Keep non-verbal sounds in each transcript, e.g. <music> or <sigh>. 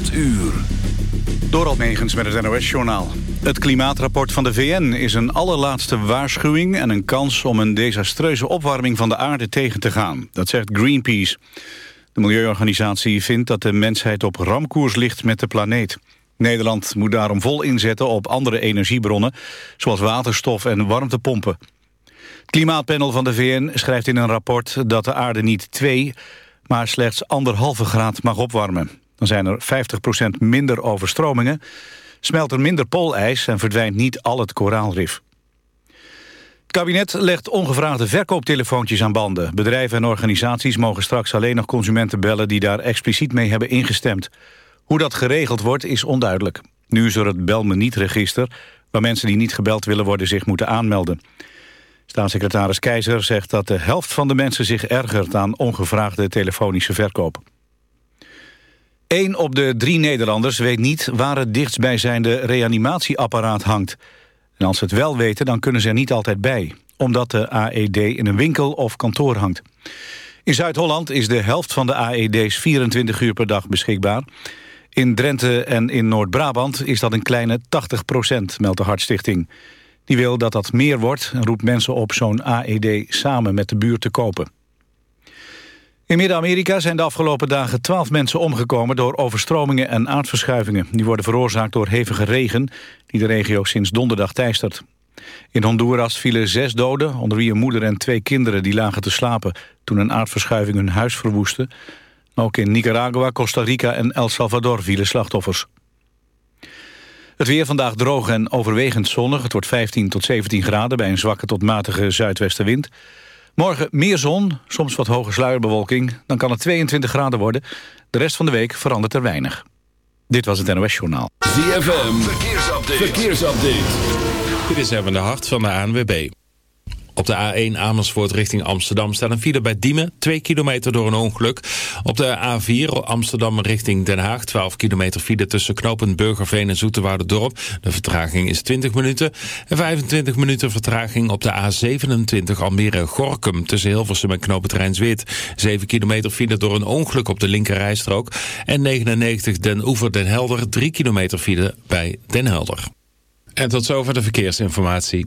8 uur. Door Megens met het NOS-journaal. Het klimaatrapport van de VN is een allerlaatste waarschuwing... en een kans om een desastreuze opwarming van de aarde tegen te gaan. Dat zegt Greenpeace. De milieuorganisatie vindt dat de mensheid op ramkoers ligt met de planeet. Nederland moet daarom vol inzetten op andere energiebronnen... zoals waterstof en warmtepompen. Het klimaatpanel van de VN schrijft in een rapport dat de aarde niet twee maar slechts anderhalve graad mag opwarmen. Dan zijn er 50% minder overstromingen, smelt er minder poolijs... en verdwijnt niet al het koraalrif. Het kabinet legt ongevraagde verkooptelefoontjes aan banden. Bedrijven en organisaties mogen straks alleen nog consumenten bellen... die daar expliciet mee hebben ingestemd. Hoe dat geregeld wordt is onduidelijk. Nu is er het Bel me niet-register... waar mensen die niet gebeld willen worden zich moeten aanmelden. Staatssecretaris Keizer zegt dat de helft van de mensen zich ergert aan ongevraagde telefonische verkoop. Eén op de drie Nederlanders weet niet waar het dichtstbijzijnde reanimatieapparaat hangt. En als ze het wel weten, dan kunnen ze er niet altijd bij. Omdat de AED in een winkel of kantoor hangt. In Zuid-Holland is de helft van de AED's 24 uur per dag beschikbaar. In Drenthe en in Noord-Brabant is dat een kleine 80 procent, meldt de Hartstichting. Die wil dat dat meer wordt en roept mensen op zo'n AED samen met de buurt te kopen. In Midden-Amerika zijn de afgelopen dagen twaalf mensen omgekomen... door overstromingen en aardverschuivingen. Die worden veroorzaakt door hevige regen... die de regio sinds donderdag teistert. In Honduras vielen zes doden, onder wie een moeder en twee kinderen... die lagen te slapen toen een aardverschuiving hun huis verwoestte. Ook in Nicaragua, Costa Rica en El Salvador vielen slachtoffers. Het weer vandaag droog en overwegend zonnig. Het wordt 15 tot 17 graden bij een zwakke tot matige zuidwestenwind. Morgen meer zon, soms wat hoge sluierbewolking. Dan kan het 22 graden worden. De rest van de week verandert er weinig. Dit was het NOS Journaal. ZFM, verkeersupdate. verkeersupdate. Dit is even de hart van de ANWB. Op de A1 Amersfoort richting Amsterdam staat een file bij Diemen. 2 kilometer door een ongeluk. Op de A4 Amsterdam richting Den Haag. 12 kilometer file tussen knooppunt Burgerveen en Dorp. De vertraging is 20 minuten. En 25 minuten vertraging op de A27 Almere-Gorkum. Tussen Hilversum en knooppunt Rijnsweert. 7 kilometer file door een ongeluk op de linkerrijstrook. En 99 Den Oever Den Helder. 3 kilometer file bij Den Helder. En tot zover de verkeersinformatie.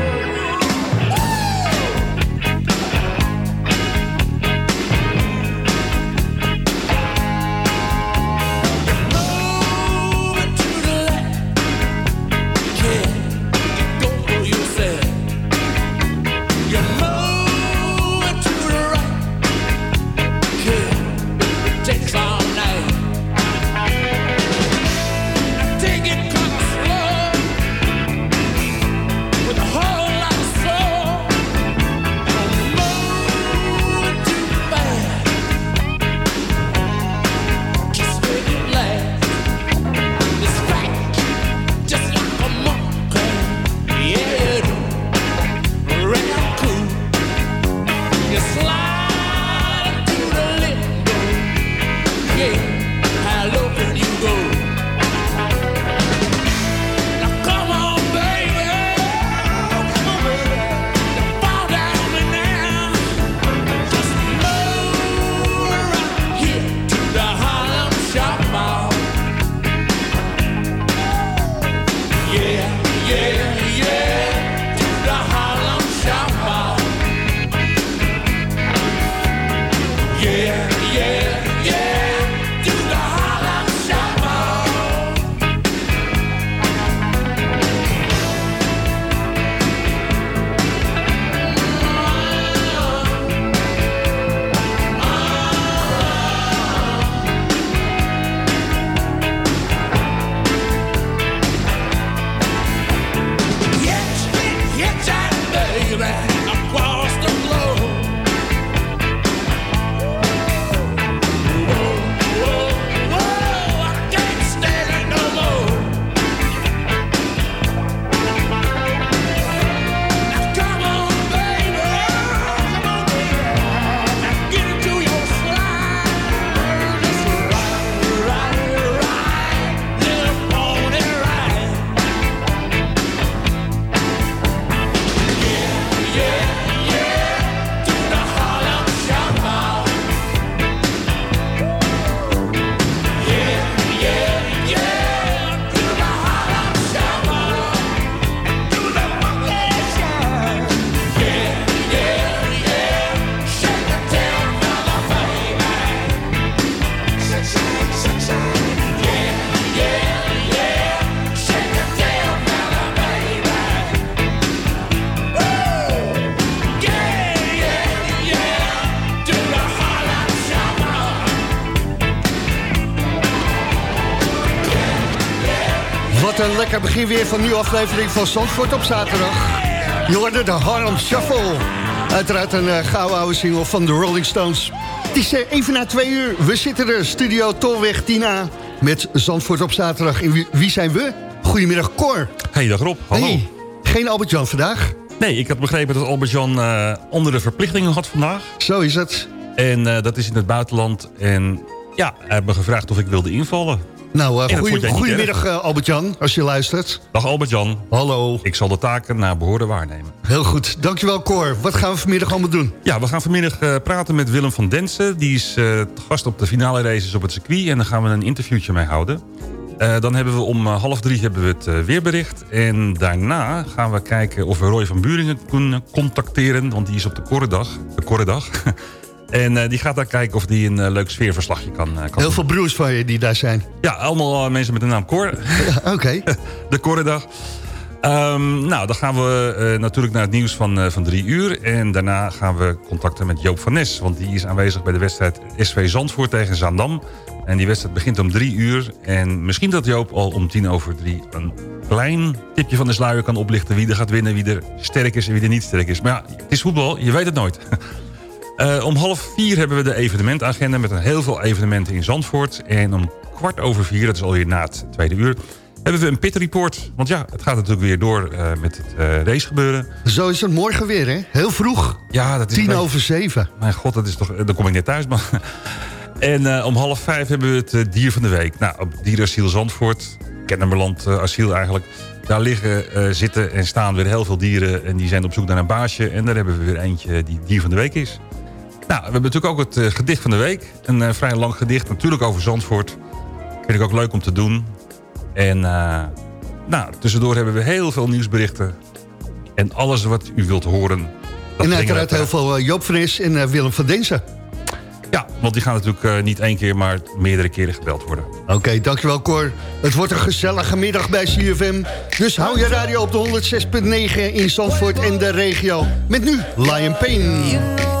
Begin weer van een nieuwe aflevering van Zandvoort op zaterdag. Je hoorde de Harlem Shuffle. Uiteraard een uh, gouden oude single van de Rolling Stones. Het is uh, even na twee uur. We zitten er, studio Tolweg Tina, met Zandvoort op zaterdag. En wie, wie zijn we? Goedemiddag, Cor. Hey, dag Rob. Hallo. Hey, geen Albert-Jan vandaag? Nee, ik had begrepen dat Albert-Jan uh, andere verplichtingen had vandaag. Zo is het. En dat is in het buitenland. En ja, hij heeft me gevraagd of ik wilde invallen. Nou, uh, goedemiddag uh, Albert-Jan, als je luistert. Dag Albert-Jan. Hallo. Ik zal de taken naar behoren waarnemen. Heel goed. Dankjewel Cor. Wat gaan we vanmiddag allemaal doen? Ja, we gaan vanmiddag uh, praten met Willem van Densen. Die is gast op de finale races op het circuit. En daar gaan we een interviewtje mee houden. dan hebben we om half drie hebben we het weerbericht. En daarna gaan we kijken of we Roy van Buringen kunnen contacteren. Want die is op de Korredag. De Korredag. <laughs> En uh, die gaat daar kijken of die een uh, leuk sfeerverslagje kan, uh, kan Heel doen. veel broers van je die daar zijn. Ja, allemaal mensen met de naam Cor. Oké. Okay. <laughs> de Corredag. Um, nou, dan gaan we natuurlijk naar het nieuws van, van drie uur. En daarna gaan we contacten met Joop van Nes. Want die is aanwezig bij de wedstrijd SV Zandvoort tegen Zaandam. En die wedstrijd begint om drie uur. En misschien dat Joop al om tien over drie een klein tipje van de sluier kan oplichten... wie er gaat winnen, wie er sterk is en wie er niet sterk is. Maar ja, het is voetbal, je weet het nooit. <laughs> Uh, om half vier hebben we de evenementagenda met heel veel evenementen in Zandvoort. En om kwart over vier, dat is alweer na het tweede uur... hebben we een pit report. Want ja, het gaat natuurlijk weer door uh, met het uh, racegebeuren. Zo is het morgen weer, hè? Heel vroeg. Ja, dat is... Tien over zeven. Mijn god, dat is toch... Dan kom ik net thuis, man. <laughs> En om half vijf hebben we het dier van de week. Nou, op dierenasiel Zandvoort. Kennemerland asiel eigenlijk. Daar liggen, zitten en staan weer heel veel dieren. En die zijn op zoek naar een baasje. En daar hebben we weer eentje die dier van de week is. Nou, we hebben natuurlijk ook het uh, gedicht van de week. Een uh, vrij lang gedicht, natuurlijk over Zandvoort. Vind ik ook leuk om te doen. En uh, nou, tussendoor hebben we heel veel nieuwsberichten. En alles wat u wilt horen. en uiteraard heel veel Joop van Is en Willem van Denzen. Ja, want die gaan natuurlijk niet één keer, maar meerdere keren gebeld worden. Oké, okay, dankjewel Cor. Het wordt een gezellige middag bij CFM. Dus hou je radio op de 106.9 in Zandvoort en de regio. Met nu Lion Pain.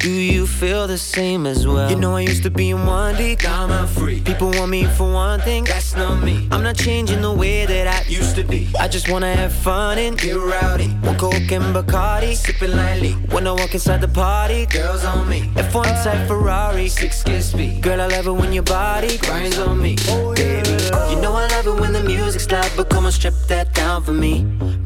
Do you feel the same as well? You know, I used to be in one deep, now I'm free. People want me for one thing, that's not me. I'm not changing the way that I used to be. I just wanna have fun and get rowdy. One Coke and Bacardi, sipping lightly. When I walk inside the party, girls on me. F1 type Ferrari, six kiss speed. Girl, I love it when your body grinds on me. Oh, Baby, you know I love it when the music's loud, but come on, strip that down for me.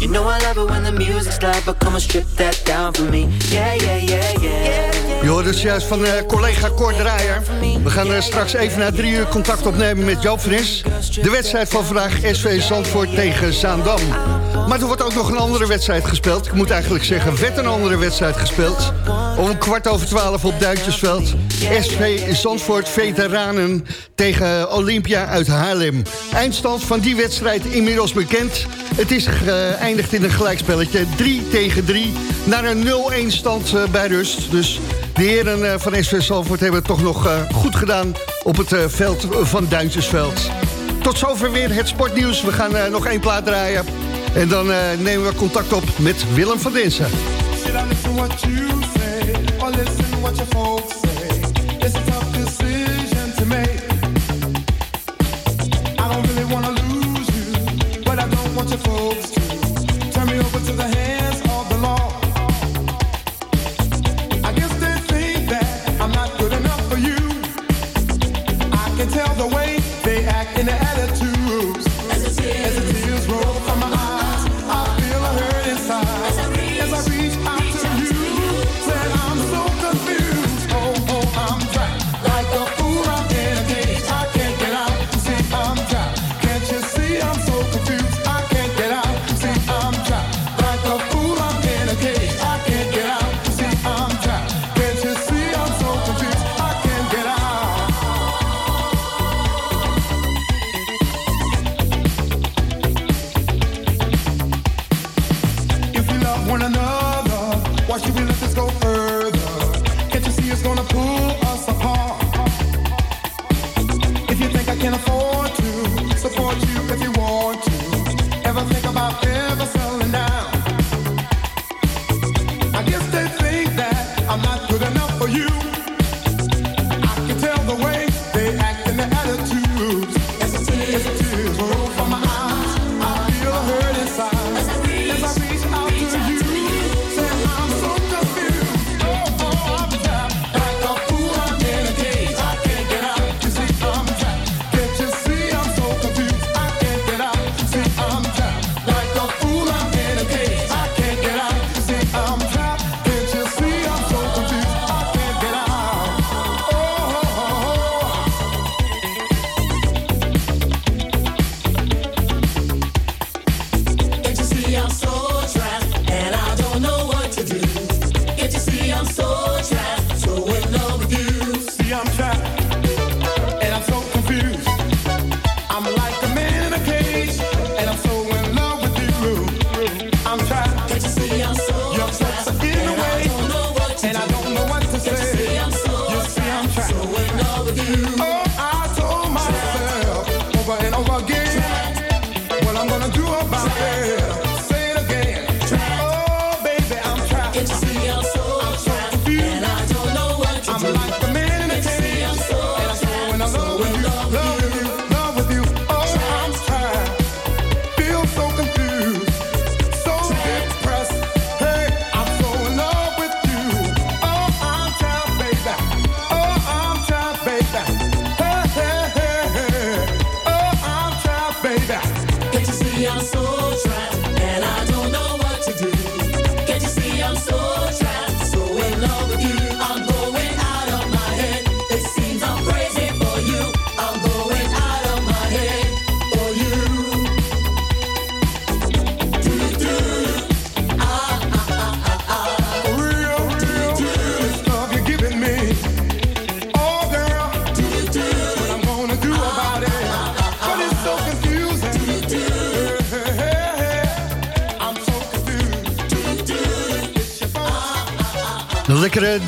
You know I love it when the music's loud, but come and strip that down for me. Yeah, yeah, yeah, yeah. Je hoort het juist van uh, collega Cor Draaier. We gaan uh, straks even na drie uur contact opnemen met Joop Fris. De wedstrijd van vandaag SV Zandvoort tegen Zaandam. Maar er wordt ook nog een andere wedstrijd gespeeld. Ik moet eigenlijk zeggen, werd een andere wedstrijd gespeeld. Om kwart over twaalf op Duitsersveld. SV Zandvoort Veteranen tegen Olympia uit Haarlem. Eindstand van die wedstrijd inmiddels bekend. Het is geëindigd in een gelijkspelletje. 3 tegen 3 naar een 0-1 stand eh, bij rust. Dus de heren eh, van SV Zandvoort hebben het toch nog eh, goed gedaan... op het veld van Duitsersveld. Tot zover weer het sportnieuws. We gaan nog één plaat draaien. En dan eh, nemen we contact op met Willem van Dinsen.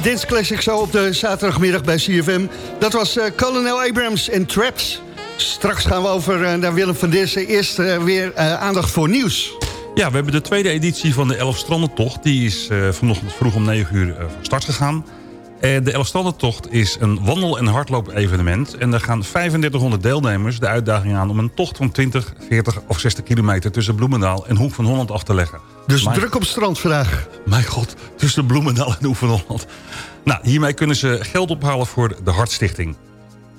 Dance Classic zo op de zaterdagmiddag bij CFM. Dat was eh, Colonel Abrams en Traps. Straks gaan we over eh, naar Willem van Dessen. Eerst eh, weer aandacht voor nieuws. Ja, we hebben de tweede editie van de Elfstrandentocht. Die is vanochtend vroeg om 9 uur van start gegaan de Elfstandentocht is een wandel- en hardloop-evenement. En daar gaan 3500 deelnemers de uitdaging aan... om een tocht van 20, 40 of 60 kilometer... tussen Bloemendaal en Hoek van Holland af te leggen. Dus Mijn- druk op strand vandaag. Mijn god, tussen Bloemendaal en Hoek van Holland. Nou, hiermee kunnen ze geld ophalen voor de Hartstichting.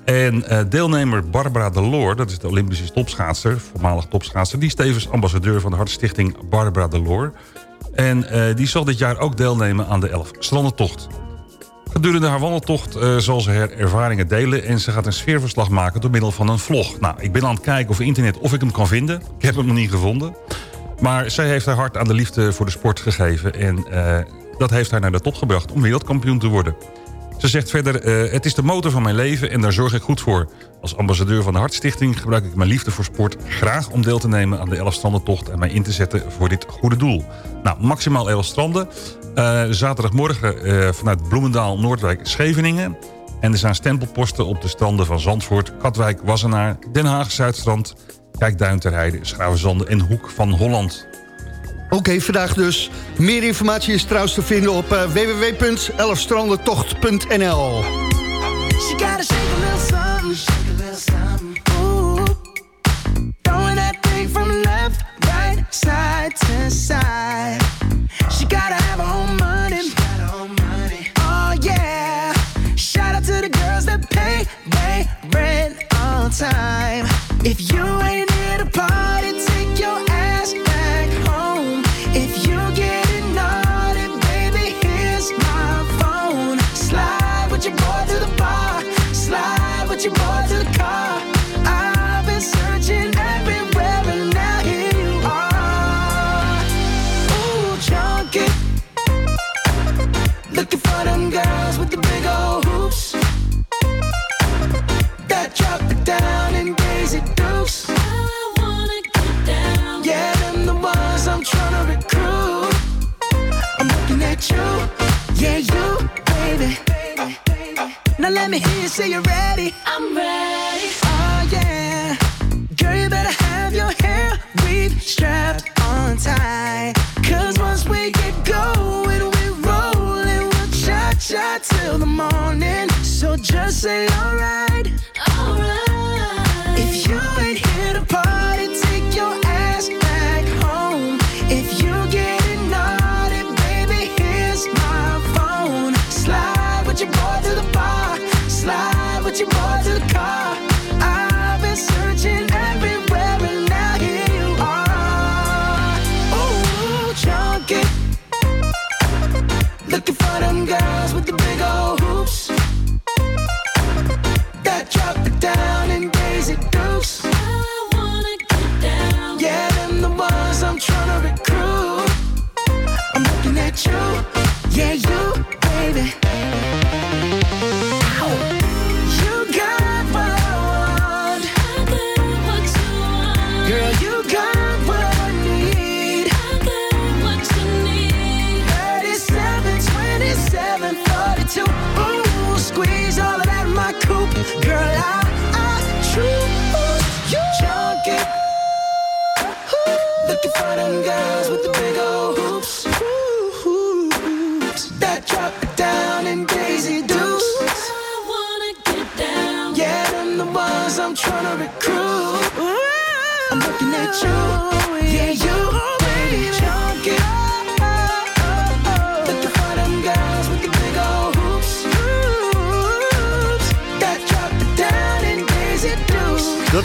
En eh, deelnemer Barbara de Loor, dat is de Olympische topschaatser... voormalig topschaatser, die is tevens ambassadeur van de Hartstichting Barbara de Loor. En eh, die zal dit jaar ook deelnemen aan de Elf Strandentocht. Gedurende haar wandeltocht eh, zal ze haar ervaringen delen... en ze gaat een sfeerverslag maken door middel van een vlog. Nou, ik ben aan het kijken op internet of ik hem kan vinden. Ik heb hem nog niet gevonden. Maar zij heeft haar hart aan de liefde voor de sport gegeven... en eh, dat heeft haar naar de top gebracht om wereldkampioen te worden. Ze zegt verder, eh, het is de motor van mijn leven en daar zorg ik goed voor. Als ambassadeur van de Hartstichting gebruik ik mijn liefde voor sport... graag om deel te nemen aan de Elfstrandentocht... en mij in te zetten voor dit goede doel. Nou, maximaal elf stranden. Eh, zaterdagmorgen eh, vanuit Bloemendaal, Noordwijk, Scheveningen. En er zijn stempelposten op de stranden van Zandvoort... Katwijk, Wassenaar, Den Haag, Zuidstrand... Kijkduin ter Heide, Schravenzande en Hoek van Holland. Oké, vandaag dus. Meer informatie is trouwens te vinden op eh, www.elfstrandentocht.nl girls with the big old hoops. That drop it down in Daisy Dukes. I wanna get down. Yeah, them the ones I'm trying to recruit. I'm looking at you, yeah, you, baby. Now let me hear you say you're ready. I'm ready. Oh yeah. Girl, you better have your hair weave strapped on tight. Just say alright.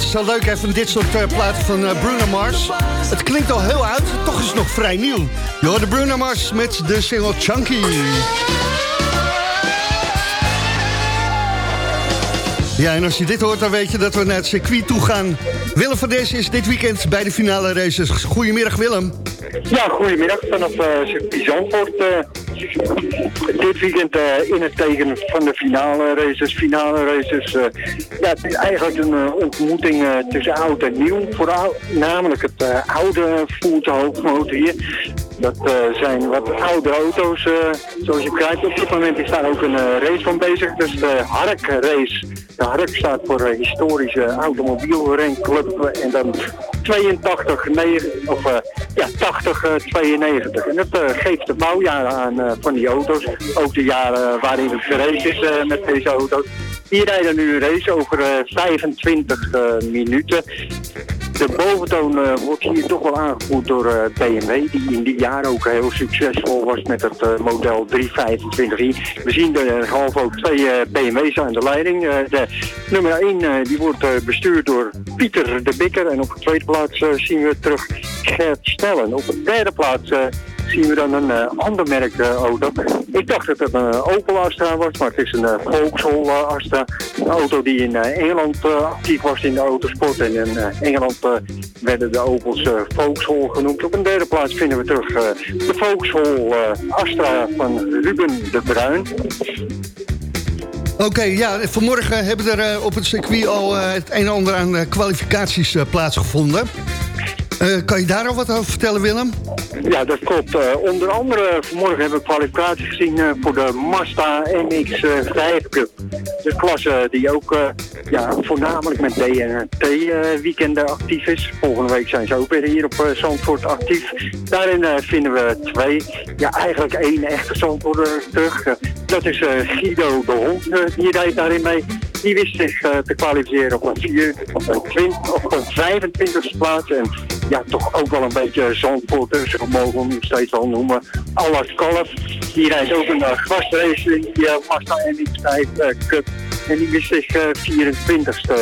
Zo leuk, van dit soort eh, platen van eh, Bruno Mars. Het klinkt al heel oud, toch is het nog vrij nieuw. Je de Bruno Mars met de single Chunky. Ja, en als je dit hoort, dan weet je dat we naar het circuit toe gaan. Willem van Dessen is dit weekend bij de finale races. Goedemiddag, Willem. Ja, goedemiddag vanaf uh, circuit Zandvoort. Dit weekend eh, in het teken van de finale races. Finale races, eh, ja, het is eigenlijk een eh, ontmoeting tussen oud en nieuw. Vooral namelijk het oude voert hoofdmotor hier. Dat zijn wat oude auto's, zoals je begrijpt. Op dit moment is daar ook een race van bezig. Dus de Hark race. De Hark staat voor eh, historische automobielrenclub. En dan 82, 9, of, eh, ja, 80, eh, 92. En dat eh, geeft de bouwjaren aan eh, van die auto's. Ook de jaren waarin het geraced is eh, met deze auto's. Die rijden nu een race over eh, 25 eh, minuten. De boventoon eh, wordt hier toch wel aangevoerd door eh, BMW, die in die jaren ook heel succesvol was met het eh, model 325i. We zien er half ook twee BMW's aan de leiding. De nummer 1 die wordt bestuurd door Pieter de Bikker en op de tweede plaats zien we terug Gert Snellen. Op de derde plaats zien we dan een eh, ander merk eh, auto. Ik dacht dat het een eh, Opel Astra was, maar het is een Vauxhall Astra. Een auto die in Engeland actief was in de autosport. En in Engeland werden de Opels Vauxhall genoemd. Op een derde plaats vinden we terug de Vauxhall Astra van Ruben de Bruin. Oké, ja, vanmorgen hebben er op het circuit al het een en ander aan kwalificaties plaatsgevonden. Eh, kan je daar al wat over vertellen, Willem? Ja, dat klopt. Eh, onder andere vanmorgen hebben we kwalificatie gezien eh, voor de Mazda MX-5 Cup. De klasse die ook ja, voornamelijk met DNT-weekenden actief is. Volgende week zijn ze ook weer hier op Zandvoort actief. Daarin vinden we twee, ja eigenlijk één echte Zandvoorter terug. Dat is Guido de Hond, die rijdt daarin mee. Die wist zich te kwalificeren op een, vier, op een, 20, op een 25e plaats. En ja, toch ook wel een beetje Zandvoorter, zo mogen we hem steeds wel noemen. Allas Kalf, die rijdt ook een gastrace in die uh, Mazda MX-5 eh, Cup. En die wist zich eh, 24ste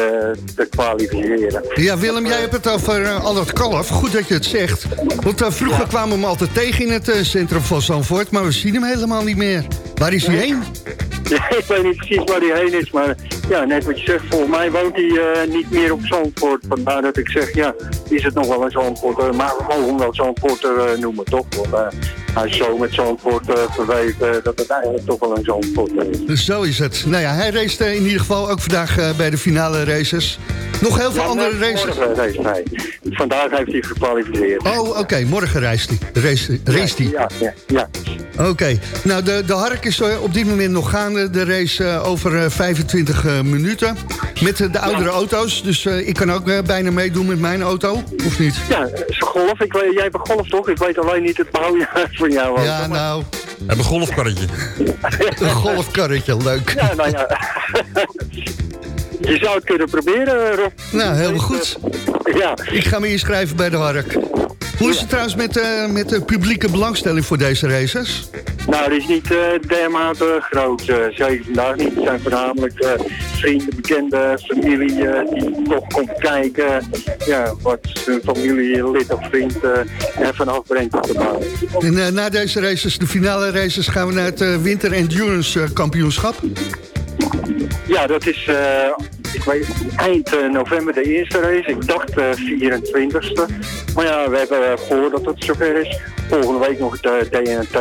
te kwalificeren. Ja, Willem, jij hebt het over uh, Allard Kalf. Goed dat je het zegt. Want uh, vroeger kwamen we hem altijd tegen in het uh, centrum van Zandvoort... maar we zien hem helemaal niet meer. Waar is hij heen? <laughs> Ja, ik weet niet precies waar hij heen is, maar ja, net wat je zegt, volgens mij woont hij uh, niet meer op Zandvoort. Vandaar dat ik zeg, ja, is het nog wel een Zandvoort, maar we mogen hem wel Zandvoorter uh, noemen, toch? Want hij zo met Zandvoort uh, verweven dat het eigenlijk toch wel een Zandvoort is. Dus zo is het. Nou ja, hij race in ieder geval ook vandaag uh, bij de finale races. Nog heel veel ja, andere races? Race hij. Vandaag heeft hij gekwalificeerd. Oh, oké. Okay. Morgen reist hij. Race, race hij. Ja, ja, ja. Oké. Okay. Nou, de, de Hark is op dit moment nog gaande. De race over 25 uh, minuten. Met de oudere ja. auto's. Dus ik kan ook bijna meedoen met mijn auto. Of niet? Ja, golf. Ik weet, jij hebt golf toch? Ik weet alleen niet het bouwjaar van jou. Ja, nou... We hebben een golfkarretje. <laughs> een golfkarretje, leuk. Ja, nou ja. Je zou het kunnen proberen, Rob. Nou, helemaal goed. Ja. Ik ga me inschrijven bij de Hark. Hoe is het trouwens met, uh, met de publieke belangstelling voor deze races? Nou, die is niet uh, dermate groot. Uh, zeker vandaag niet. Het zijn voornamelijk vrienden, bekenden, familie die toch komt kijken. Ja, wat hun familielid of vriend ervan afbrengt op de baan. En na deze races, de finale races, gaan we naar het Winter Endurance Kampioenschap? Ja, dat is ik weet, eind uh, november de eerste race. Ik dacht uh, 24ste. Maar ja, we hebben uh, gehoord dat het zover is. Volgende week nog uh, DNT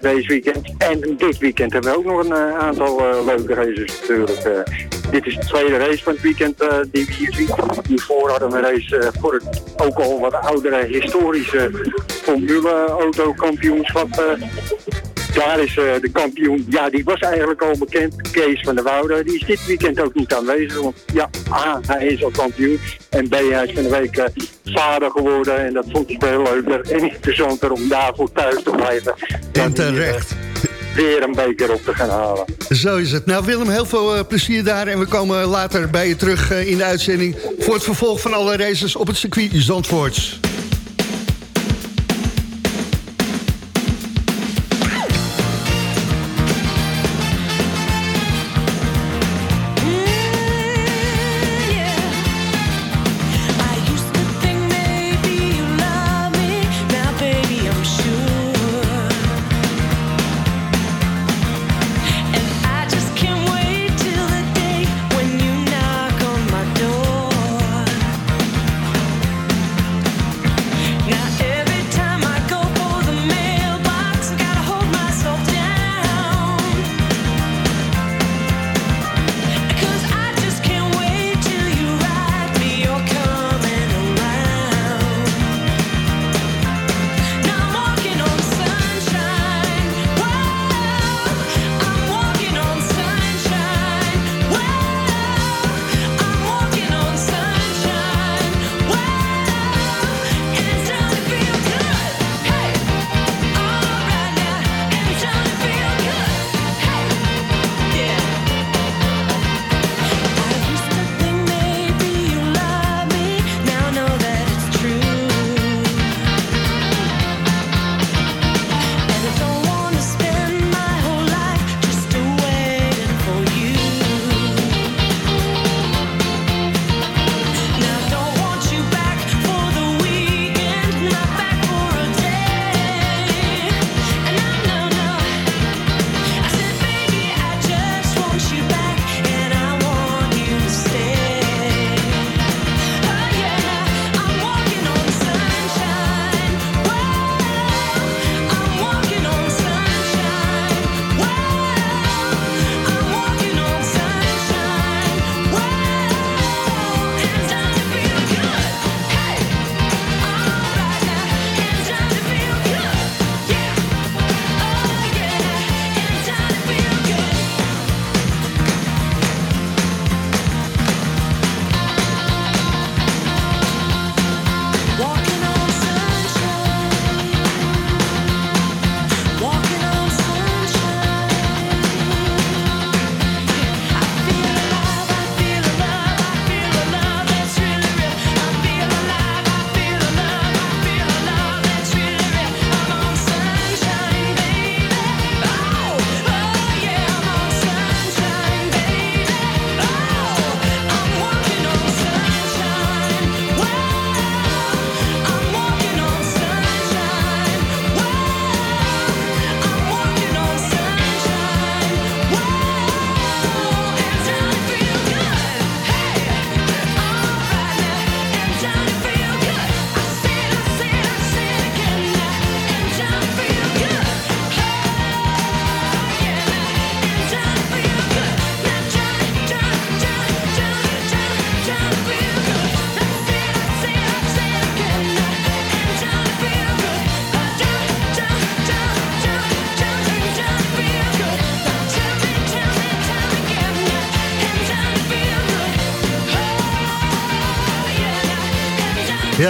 race weekend. En dit weekend hebben we ook nog een aantal leuke races natuurlijk. dit is de tweede race van het weekend die we hier zien. Hiervoor hadden we een race voor het ook al wat oudere historische Formule Auto kampioenschap daar is uh, de kampioen, ja, die was eigenlijk al bekend, Kees van der Woude. Die is dit weekend ook niet aanwezig, want ja, A, hij is al kampioen. En B, hij is van de week uh, vader geworden en dat vond hij veel leuker en interessanter om daarvoor thuis te blijven. En terecht. Uh, weer een beker op te gaan halen. Zo is het. Nou Willem, heel veel uh, plezier daar. En we komen later bij je terug uh, in de uitzending... voor het vervolg van alle races op het circuit Zandvoorts.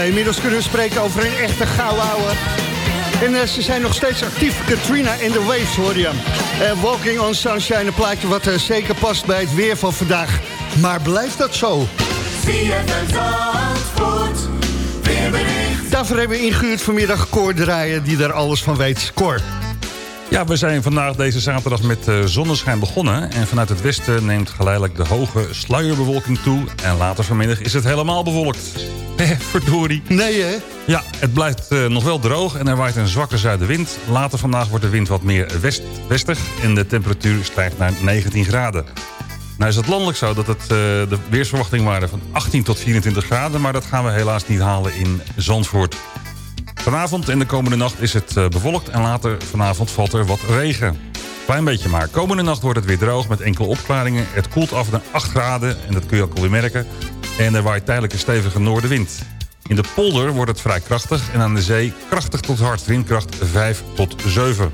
Inmiddels kunnen we spreken over een echte gauwouwe. En eh, ze zijn nog steeds actief. Katrina in the Waves hoor je. Eh, Walking on Sunshine, een plaatje wat eh, zeker past bij het weer van vandaag. Maar blijft dat zo? Daarvoor hebben we ingehuurd vanmiddag Cor draaien die daar alles van weet. Cor. Ja, we zijn vandaag deze zaterdag met eh, zonneschijn begonnen. En vanuit het westen neemt geleidelijk de hoge sluierbewolking toe. En later vanmiddag is het helemaal bewolkt. Hé, <laughs> verdorie. Nee hè? Ja, het blijft eh, nog wel droog en er waait een zwakke zuidenwind. Later vandaag wordt de wind wat meer west-westig en de temperatuur stijgt naar 19 graden. Nou is het landelijk zo dat het, eh, de weersverwachting waren van 18 tot 24 graden... maar dat gaan we helaas niet halen in Zandvoort. Vanavond en de komende nacht is het eh, bewolkt en later vanavond valt er wat regen. Klein beetje maar. Komende nacht wordt het weer droog met enkele opklaringen. Het koelt af naar 8 graden en dat kun je ook alweer merken. En er waait tijdelijk een stevige noordenwind. In de polder wordt het vrij krachtig en aan de zee krachtig tot hard windkracht 5 tot 7.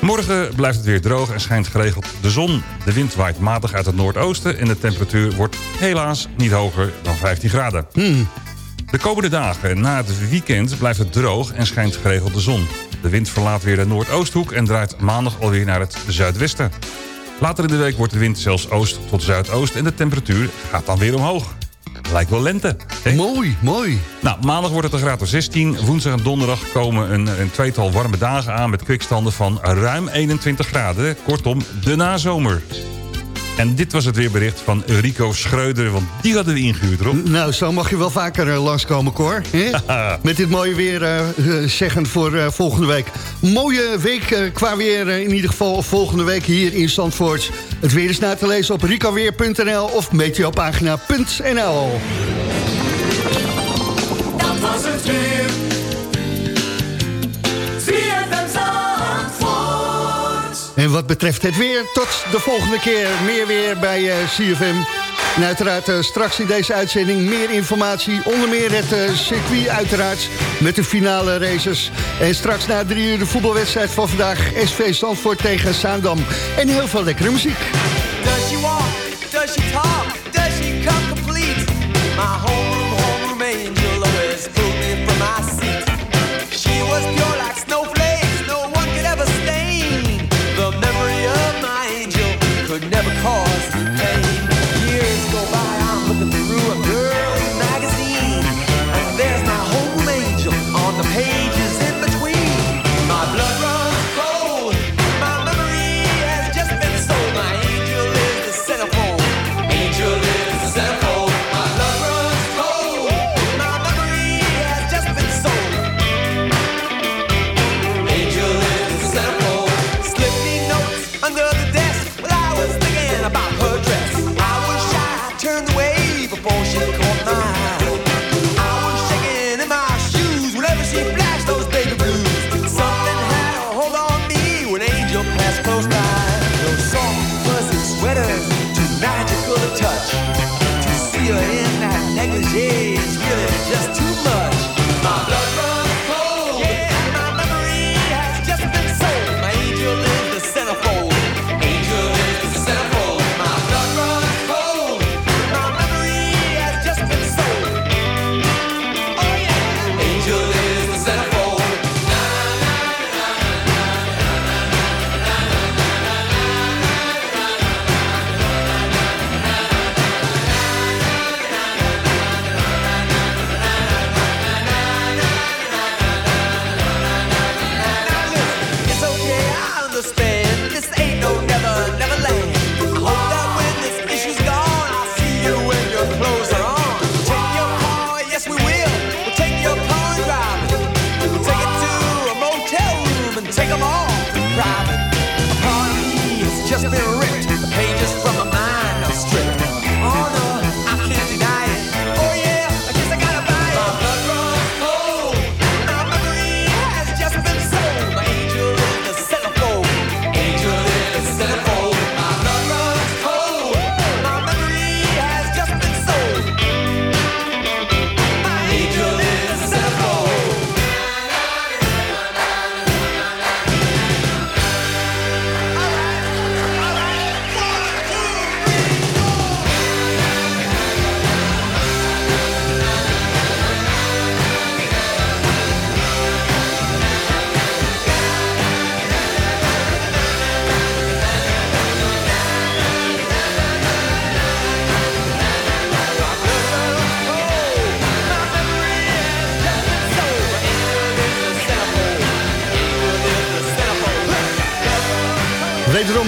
Morgen blijft het weer droog en schijnt geregeld de zon. De wind waait matig uit het noordoosten en de temperatuur wordt helaas niet hoger dan 15 graden. De komende dagen na het weekend blijft het droog en schijnt geregeld de zon. De wind verlaat weer de noordoosthoek en draait maandag alweer naar het zuidwesten. Later in de week wordt de wind zelfs oost tot zuidoost en de temperatuur gaat dan weer omhoog. Lijkt wel lente. hè? Mooi, mooi. Nou, maandag wordt het een graad of 16. Woensdag en donderdag komen een, een tweetal warme dagen aan... met kwikstanden van ruim 21 graden. Kortom, de nazomer. En dit was het weerbericht van Rico Schreuder, want die hadden we ingehuurd, Rob. Nou, zo mag je wel vaker eh, langskomen, Cor. hè? <laughs> Met dit mooie weer eh, eh, zeggen voor eh, volgende week. Mooie week eh, qua weer in ieder geval volgende week hier in Zandvoort. Het weer is na te lezen op ricoweer.nl of meteopagina.nl. Dat was het weer. En wat betreft het weer, tot de volgende keer. Meer weer bij eh, CFM. En uiteraard eh, straks in deze uitzending meer informatie. Onder meer het eh, circuit uiteraard met de finale races. En straks na drie uur de voetbalwedstrijd van vandaag. SV Zandvoort tegen Zaandam. En heel veel lekkere muziek.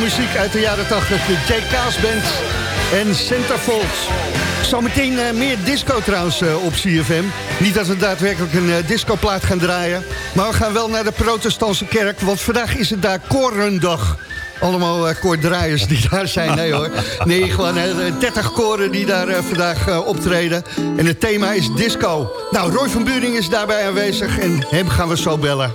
Muziek uit de jaren 80, de J. Kaas Band en Centerfold. Zometeen eh, meer disco trouwens eh, op CFM. Niet dat we daadwerkelijk een eh, discoplaat gaan draaien. Maar we gaan wel naar de protestantse kerk, want vandaag is het daar Korendag. Allemaal koordraaiers die <laughs> daar zijn. Nee hoor. Nee, gewoon eh, 30 koren die daar vandaag optreden. En het thema is disco. Nou, Roy van Buring is daarbij aanwezig en hem gaan we zo bellen.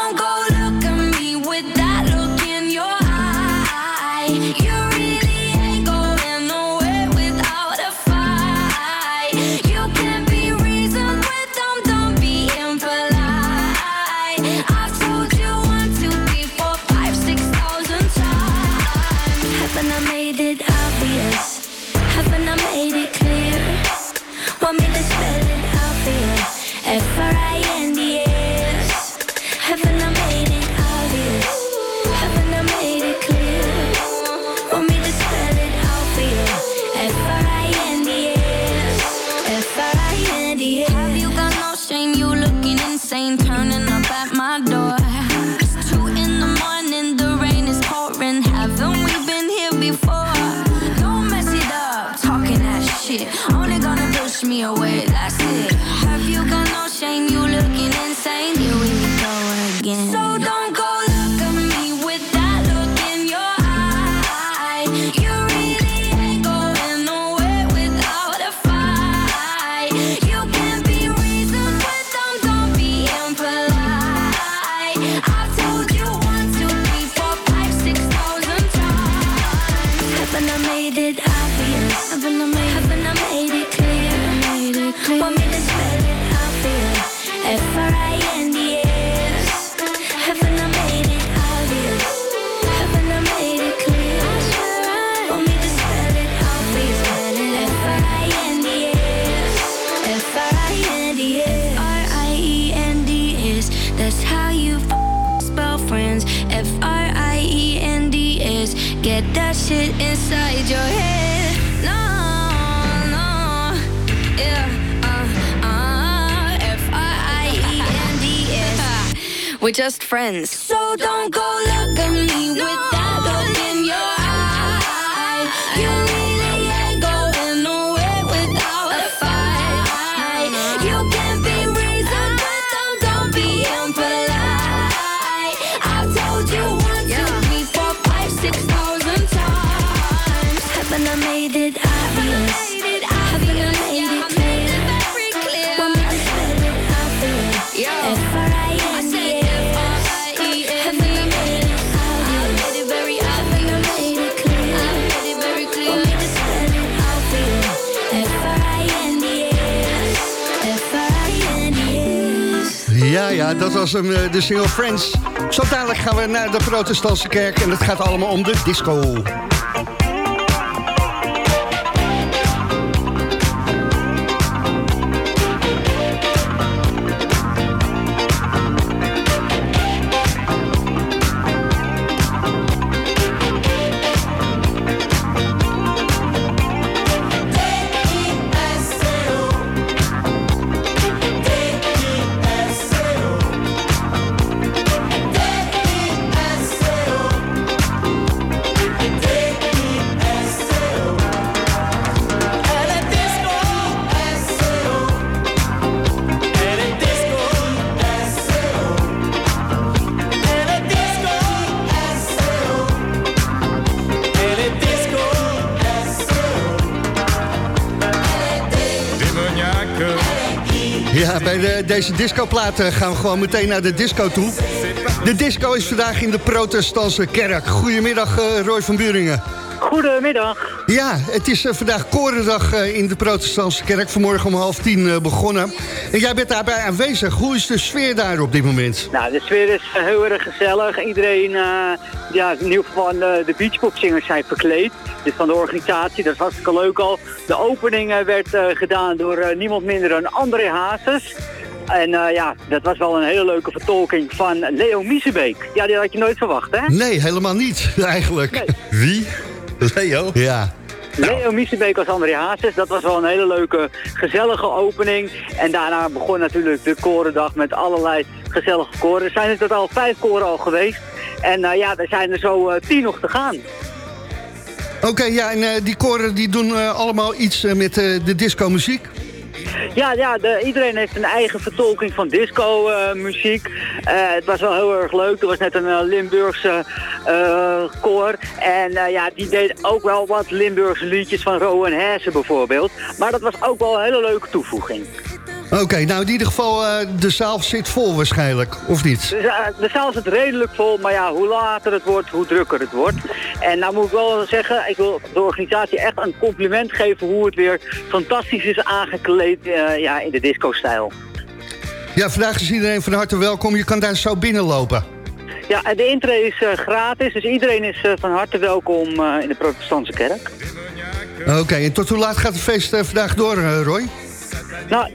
We're just friends. So don't go Dat was hem, eh, de single Friends. Zo dadelijk gaan we naar de protestantse kerk en het gaat allemaal om de disco. Deze discoplaat eh, gaan we gewoon meteen naar de disco toe. De disco is vandaag in de protestantse kerk. Goedemiddag, eh, Roy van Buringen. Goedemiddag. Ja, het is eh, vandaag Korendag in de protestantse kerk. Vanmorgen om half tien begonnen. En jij bent daarbij aanwezig. Hoe is de sfeer daar op dit moment? Nou, de sfeer is heel erg gezellig. Iedereen, ja, in ieder geval eh, de beachpopzingers zijn verkleed. Dus van de organisatie, dat is hartstikke leuk al. De opening werd gedaan door niemand minder dan André Hazes. En eh, ja, dat was wel een hele leuke vertolking van Leo Miesebeek. Ja, die had je nooit verwacht, hè? Nee, helemaal niet, <laughs> eigenlijk. Nee. Wie? Leo? Ja. Leo Miesebeek als André Hazes, dat was wel een hele leuke, gezellige opening. En daarna begon natuurlijk de korendag met allerlei gezellige koren. Er zijn in totaal vijf koren al geweest. En eh, ja, er zijn er zo eh, tien nog te gaan. Oké, ja, en eh, die koren die doen eh, allemaal iets met eh, de disco-muziek. Ja, ja de, iedereen heeft een eigen vertolking van disco-muziek. het was wel heel erg leuk. Er was net een eh, Limburgse eh, koor. En eh, ja, die deed ook wel wat Limburgse liedjes van Rowan Hersen bijvoorbeeld. Maar dat was ook wel een hele leuke toevoeging. Oké, nou in ieder geval, eh, de zaal zit vol waarschijnlijk, of niet? Eh, de zaal zit redelijk vol, maar ja, hoe later het wordt, hoe drukker het wordt. En nou moet ik wel zeggen, ik wil de organisatie echt een compliment geven hoe het weer fantastisch is aangekleed eh, ja, in de disco-stijl. Ja, vandaag is iedereen van harte welkom. Je kan daar zo binnenlopen. Ja, en de intree is eh, gratis, dus iedereen is van harte welkom in de protestantse kerk. Oké, en tot hoe laat gaat het feest vandaag door, Roy? Nou,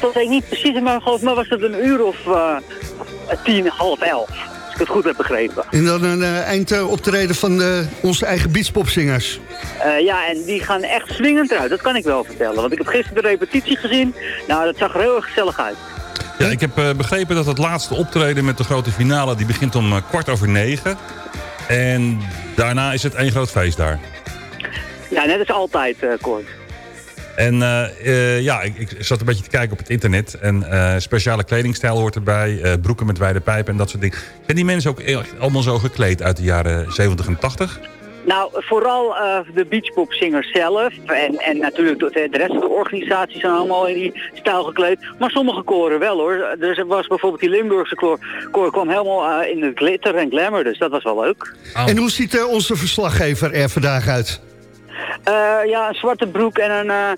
dat weet ik niet precies, maar volgens mij was het een uur of eh, tien, half elf. Als ik het goed heb begrepen. En dan een uh, eindoptreden van eh, onze eigen beachpopzingers. Eh, ja, en die gaan echt swingend eruit, dat kan ik wel vertellen. Want ik heb gisteren de repetitie gezien. Nou, dat zag er heel erg gezellig uit. Ja, ik heb eh, begrepen dat het laatste optreden met de grote finale... die begint om kwart over negen. En daarna is het één groot feest daar. Ja, net als altijd, eh Cor. En eh, eh, ja, ik, ik zat een beetje te kijken op het internet. En eh, speciale kledingstijl hoort erbij. eh, broeken met wijde pijpen en dat soort dingen. Zijn die mensen ook echt allemaal zo gekleed uit de jaren 70 en 80? Nou, vooral eh, de beachpopzingers zelf. En, en natuurlijk de, de rest van de organisatie zijn allemaal in die stijl gekleed. Maar sommige koren wel hoor. Dus er was bijvoorbeeld die Limburgse koor, koor kwam helemaal in het glitter en glamour. Dus dat was wel leuk. En hoe ziet eh, onze verslaggever er vandaag uit? Eh, ja, een zwarte broek en, een, eh,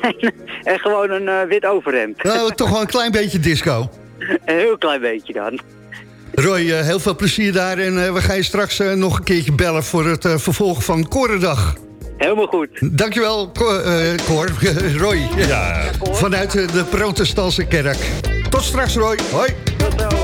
en, <laughs> en gewoon een eh, wit overhemd. Nou, <laughs> toch wel een klein beetje disco. een heel klein beetje dan. Roy, heel veel plezier daar. En we gaan je straks nog een keertje bellen voor het eh, vervolg van Korendag. Helemaal goed. Dankjewel, Cor, eh, Cor. <laughs> Roy. Ja. Vanuit de protestantse kerk. Tot straks, Roy. Hoi. Tot zo,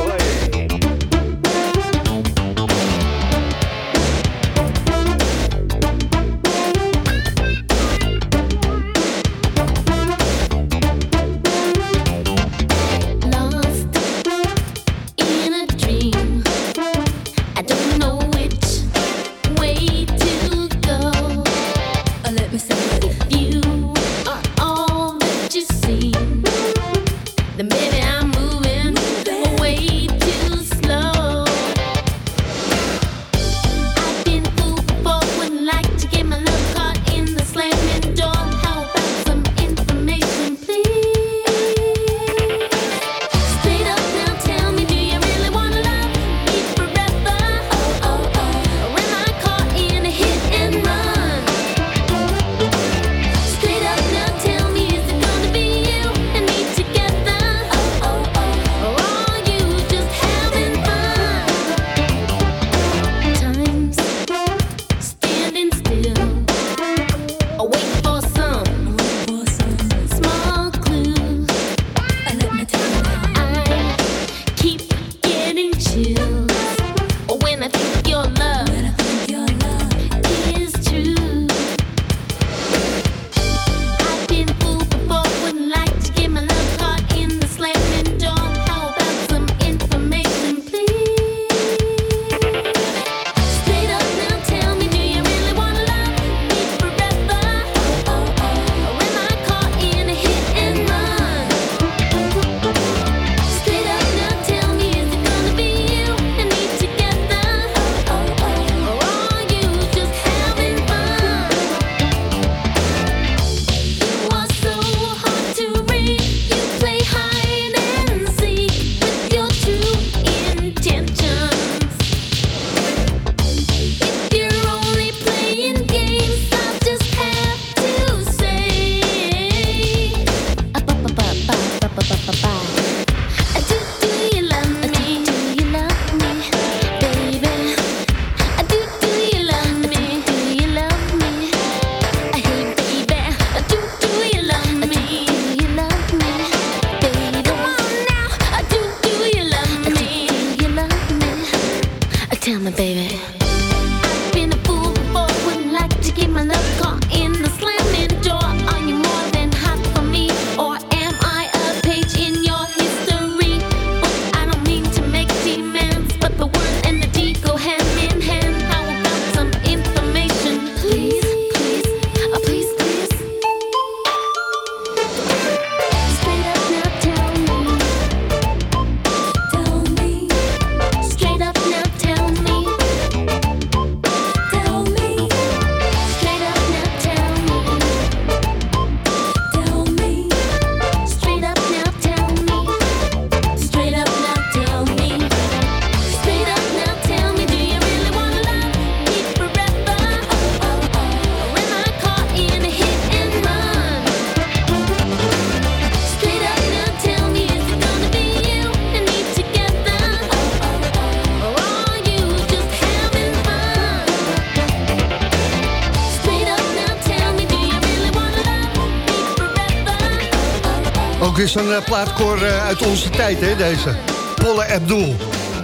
weer zo'n uh, plaatkoor eh, uit onze tijd, hè, deze. Polle Abdul.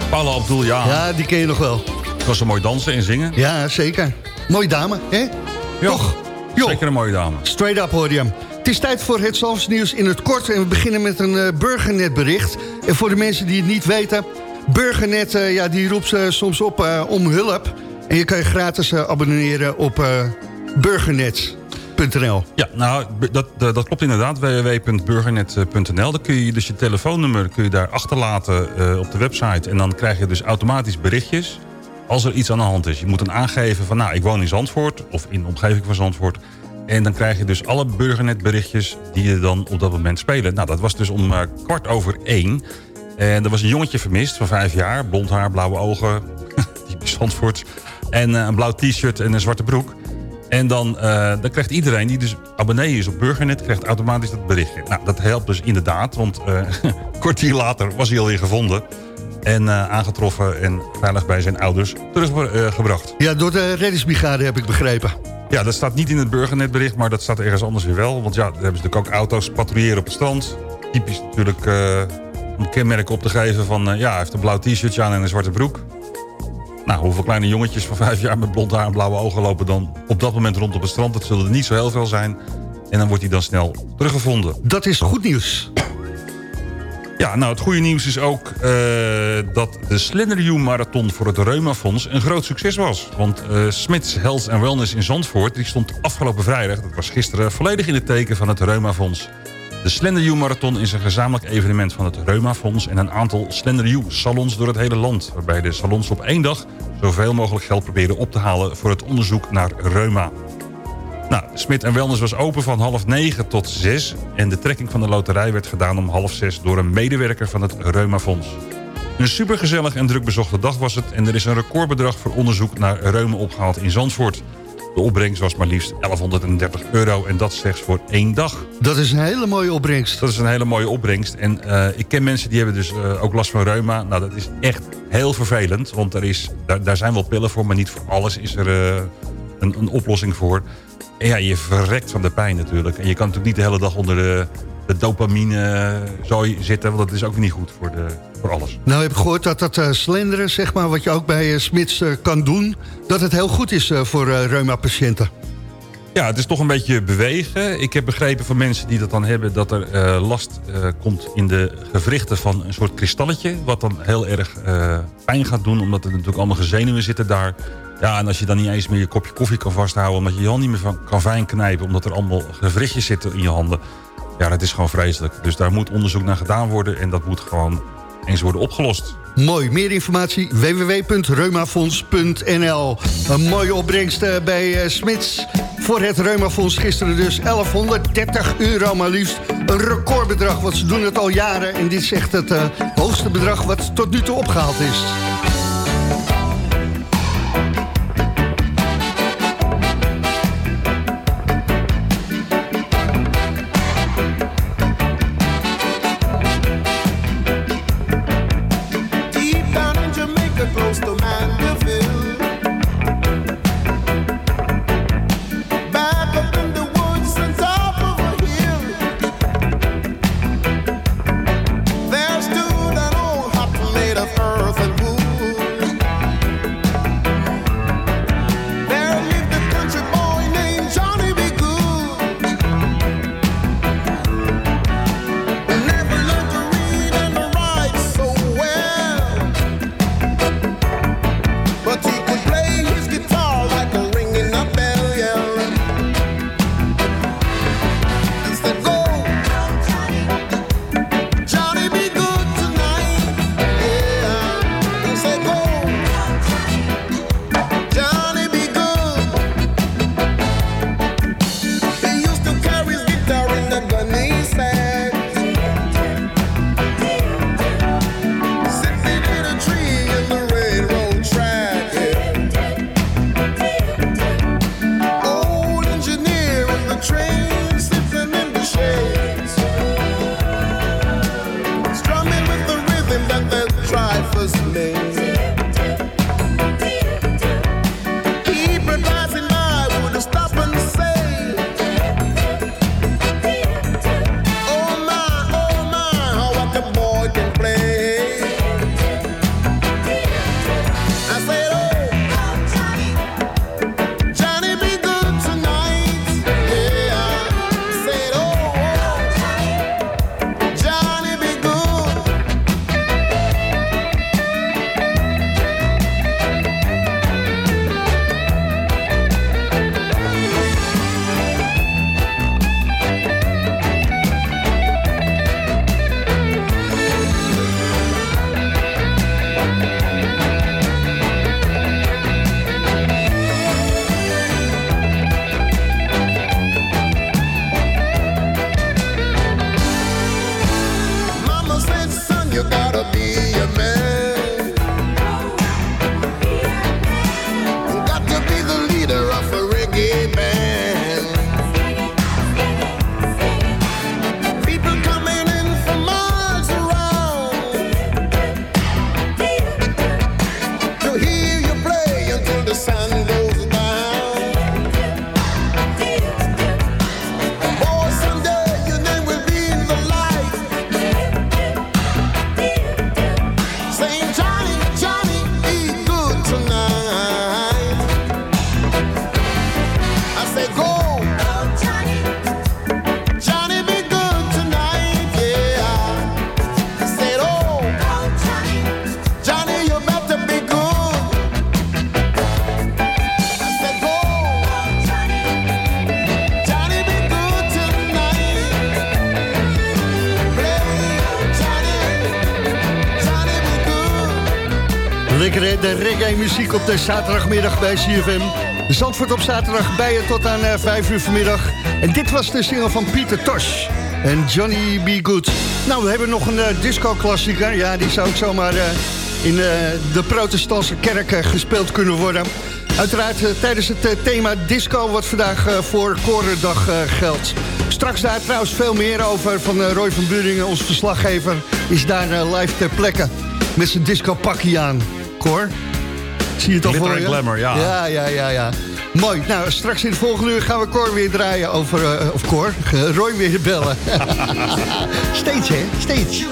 Paula Abdul, ja. Ja, die ken je nog wel. Het was een mooi dansen en zingen. Ja, zeker. Mooie dame, hè? Toch? Jo. Zeker een mooie dame. Straight up hoor je hem. Het is tijd voor het Zalfsnieuws in het kort. En we beginnen met een eh, burgernetbericht. En voor de mensen die het niet weten... Burgernet ja, die roept soms op om hulp. En je kan je gratis abonneren op eh, Ja, nou, dat, dat, dat klopt inderdaad. www.burgernet.nl. Dan kun je dus je telefoonnummer kun je daar achterlaten eh, op de website. En dan krijg je dus automatisch berichtjes als er iets aan de hand is. Je moet dan aangeven van, nou, ik woon in Zandvoort of in de omgeving van Zandvoort. En dan krijg je dus alle burgernetberichtjes die er dan op dat moment spelen. Nou, dat was dus om eh, kwart over één. En er was een jongetje vermist van vijf jaar. Blond haar, blauwe ogen, <laughs> typisch Zandvoort. En eh, een blauw t-shirt en een zwarte broek. En dan, eh, dan krijgt iedereen die dus abonnee is op Burgernet... krijgt automatisch dat berichtje. Nou, dat helpt dus inderdaad, want eh <laughs> kwartier later was hij alweer gevonden. En eh, aangetroffen en veilig bij zijn ouders teruggebracht. Ja, door de reddingsbrigade heb ik begrepen. Ja, dat staat niet in het Burgernetbericht, maar dat staat ergens anders weer wel. Want ja, daar hebben ze natuurlijk ook auto's patrouilleren op het strand. Typisch natuurlijk om kenmerken op te geven van... ja, hij heeft een blauw t-shirtje aan en een zwarte broek. Nou, hoeveel kleine jongetjes van vijf jaar met blond haar en blauwe ogen lopen dan op dat moment rond op het strand? Dat zullen er niet zo heel veel zijn. En dan wordt hij dan snel teruggevonden. Dat is goed nieuws. Ja, nou het goede nieuws is ook eh, dat de Slenderview Marathon voor het Reumafonds een groot succes was. Want eh Smits Health and Wellness in Zandvoort die stond afgelopen vrijdag, dat was gisteren, volledig in het teken van het Reumafonds. De Slenderview Marathon is een gezamenlijk evenement van het Reumafonds en een aantal Slenderview salons door het hele land. Waarbij de salons op één dag zoveel mogelijk geld proberen op te halen voor het onderzoek naar reuma. Nou, Smit Wellness was open van half negen tot zes. En de trekking van de loterij werd gedaan om half zes door een medewerker van het Reumafonds. Een supergezellig en druk bezochte dag was het... en er is een recordbedrag voor onderzoek naar reuma opgehaald in Zandvoort. De opbrengst was maar liefst 1130 euro en dat slechts voor één dag. Dat is een hele mooie opbrengst. Dat is een hele mooie opbrengst. En eh, ik ken mensen die hebben dus eh, ook last van reuma. Nou, dat is echt heel vervelend. Want er is, daar, daar zijn wel pillen voor, maar niet voor alles is er eh, een, een oplossing voor. En ja, je verrekt van de pijn natuurlijk. En je kan natuurlijk niet de hele dag onder de, de dopamine zooi zitten. Want dat is ook niet goed voor, de, voor alles. Nou heb ik gehoord dat dat eh, slenderen, zeg maar, wat je ook bij eh, Smits eh, kan doen... dat het heel goed is voor reuma-patiënten. Ja, het is toch een beetje bewegen. Ik heb begrepen van mensen die dat dan hebben... dat er last komt in de gewrichten van een soort kristalletje... wat dan heel erg pijn gaat doen... omdat er natuurlijk allemaal gezenuwen zitten daar. Ja, en als je dan niet eens meer je kopje koffie kan vasthouden... omdat je je hand niet meer van kan fijn knijpen... omdat er allemaal gewrichtjes zitten in je handen... ja, dat is gewoon vreselijk. Dus daar moet onderzoek naar gedaan worden... en dat moet gewoon eens worden opgelost. Mooi, meer informatie www.reumafonds.nl Een mooie opbrengst eh, bij eh, Smits voor het Reumafonds. Gisteren dus 1130 euro maar liefst. Een recordbedrag, want ze doen het al jaren. En dit is echt het eh, hoogste bedrag wat tot nu toe opgehaald is. De reggae-muziek op de zaterdagmiddag bij CFM. Zandvoort op zaterdag bij je tot aan eh, 5 uur vanmiddag. En dit was de single van Pieter Tosh en Johnny B. Good. Nou, we hebben nog een eh, disco-klassieker. Ja, die zou ook zomaar eh, in eh, de protestantse kerk eh, gespeeld kunnen worden. Uiteraard eh, tijdens het eh, thema disco wat vandaag eh, voor Korendag eh, geldt. Straks daar trouwens veel meer over van eh, Roy van Buringen, onze verslaggever. Is daar eh, live ter plekke met zijn disco-pakje aan. Cor? Zie je het al Glitter voor je? glamour, ja. Ja, ja, ja, ja. Mooi. Nou, straks in het volgende uur gaan we Cor weer draaien over... eh, of Cor, Roy weer bellen. <laughs> steeds, hè? Steeds.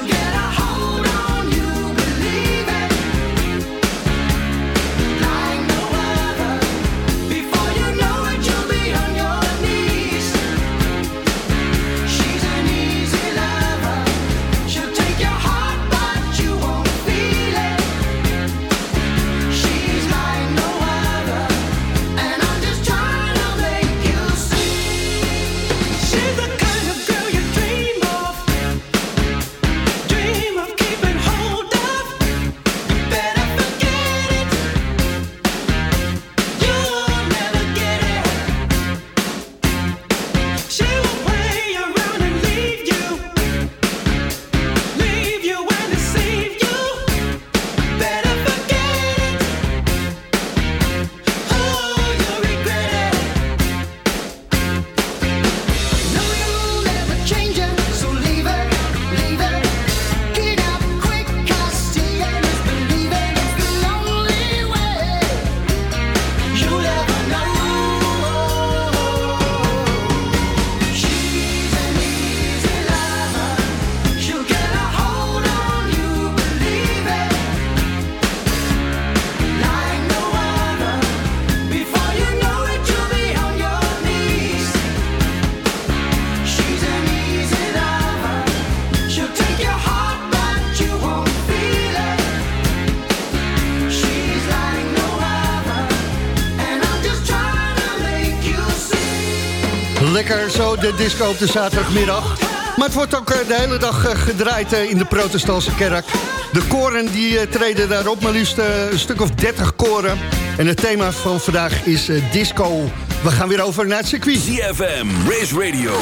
Zo, de disco op de zaterdagmiddag. Maar het wordt ook eh, de hele dag eh, gedraaid eh, in de protestantse kerk. De koren die treden daarop, maar liefst een stuk of 30 koren. En het thema van vandaag is disco. We gaan weer over naar het circuit. ZFM, Race Radio,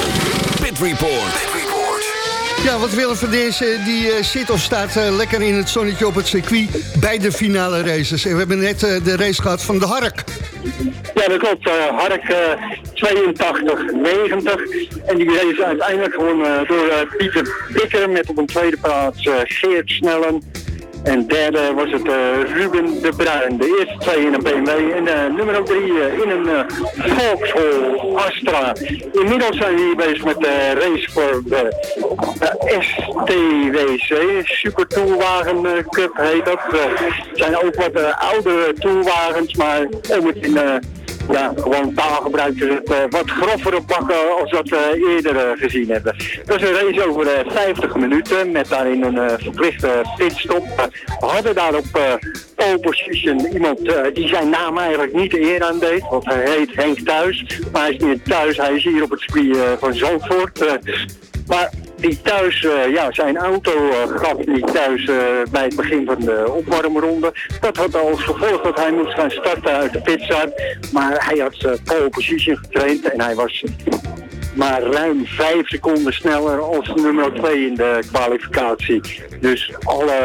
Pit Report. Ja, want Willem van deze die eh, zit of staat eh, lekker in het zonnetje op het circuit bij de finale races. En we hebben net eh, de race gehad van de Hark. Ja, dat klopt. Hark eh 82, 90. En die race uiteindelijk gewonnen door Pieter Bikker met op een tweede plaats Geert Snellen. En derde was het eh, Ruben de Bruin. De eerste twee in een BMW en de nummer drie eh, in een Vauxhall Astra. Inmiddels zijn we hier bezig met de race voor de eh, STWC, Super Toolwagen eh, Cup heet dat. Eh, Het zijn ook wat eh, oudere toolwagens, maar om. Eh, ja, gewoon taalgebruik is het eh, wat groffere bakken als wat we eerder eh, gezien hebben. Dat is een race over eh, 50 minuten met daarin een eh, verplichte pitstop. Eh, we hadden daar op eh, pole position iemand eh, die zijn naam eigenlijk niet de eer aan deed. Want hij heet Henk Thuis, maar hij is niet thuis. Hij is hier op het circuit eh, van Zandvoort. Eh, maar die thuis, eh, ja, zijn auto eh, gaf niet thuis eh, bij het begin van de opwarmronde. Dat had als gevolg dat hij moest gaan starten uit de pitstart. Maar hij had pole position getraind en hij was maar ruim vijf seconden sneller als nummer 2 in de kwalificatie. Dus alle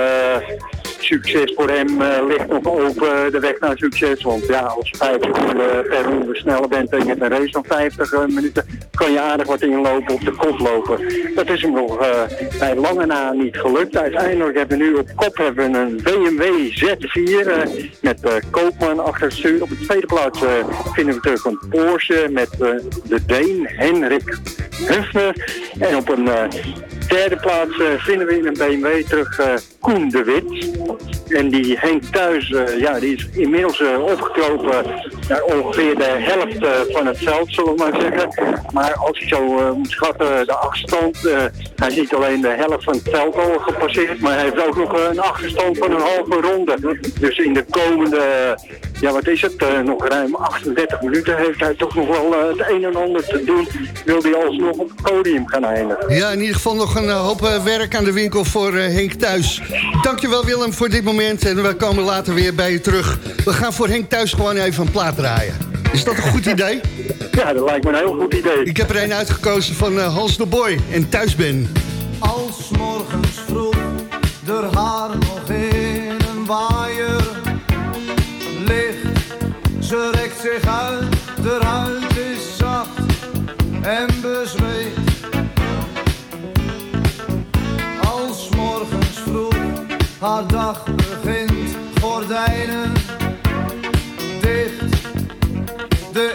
succes voor hem eh, ligt nog open, de weg naar succes. Want ja, als je 50 uur per ronde sneller bent tegen een race van 50 eh, minuten, kan je aardig wat inlopen op de kop lopen. Dat is hem nog eh, bij lange na niet gelukt. Uiteindelijk hebben we nu op kop hebben een BMW Z4 eh, met eh, Koopman achter het stuur. Op de tweede plaats eh, vinden we terug een Porsche met eh, de Deen Hufner. En op een eh, derde plaats eh, vinden we in een BMW terug eh, Koen de Wit. En die Henk Thuis, eh, ja, die is inmiddels eh, opgekropen naar ongeveer de helft eh, van het veld, zullen we maar zeggen. Maar als je zo moet schatten, de achterstand, hij is niet alleen de helft van het veld al gepasseerd, maar hij heeft ook nog een achterstand van een halve ronde. Dus in de komende, ja wat is het, nog ruim 38 minuten heeft hij toch nog wel het een en ander te doen. Wil hij alsnog op het podium gaan eindigen. Ja, in ieder geval nog een hoop werk aan de winkel voor Henk Thuis. Dankjewel Willem voor dit moment en we komen later weer bij je terug. We gaan voor Henk Thuis gewoon even een plaat draaien. Is dat een goed <laughs> idee? Ja, dat lijkt me een heel goed idee. Ik heb er een uitgekozen van eh, Hans de Boy en Thuis ben. Als morgens vroeg de haar nog in een waaier ligt. Ze rekt zich uit, de huid is zacht en bezweet. Haar dag begint, gordijnen dicht. De